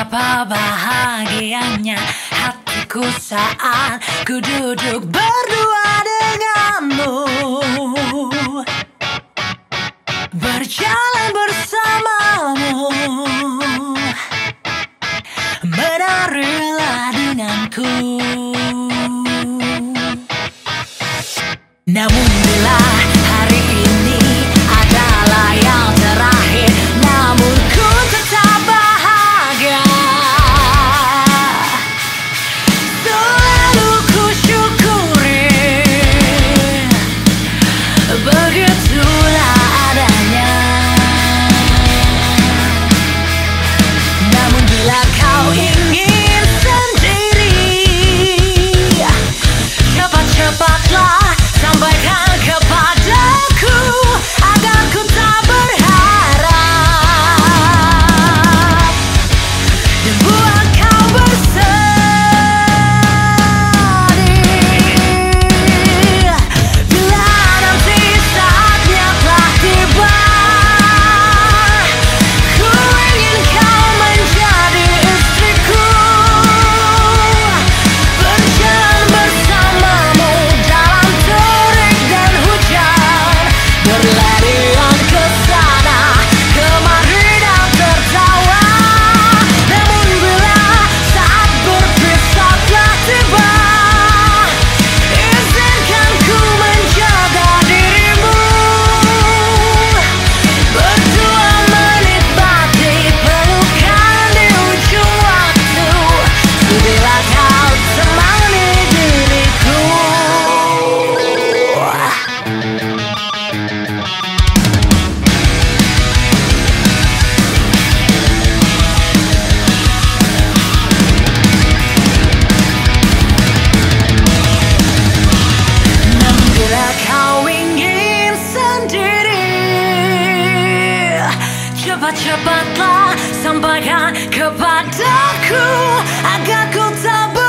Betapa bahagianya hatiku saat ku duduk berdua denganmu. Berjalan bersamamu. Menarilah denganku. Namun bila like how you need cepat cepatlah sampaikan kepadaku agar ku tak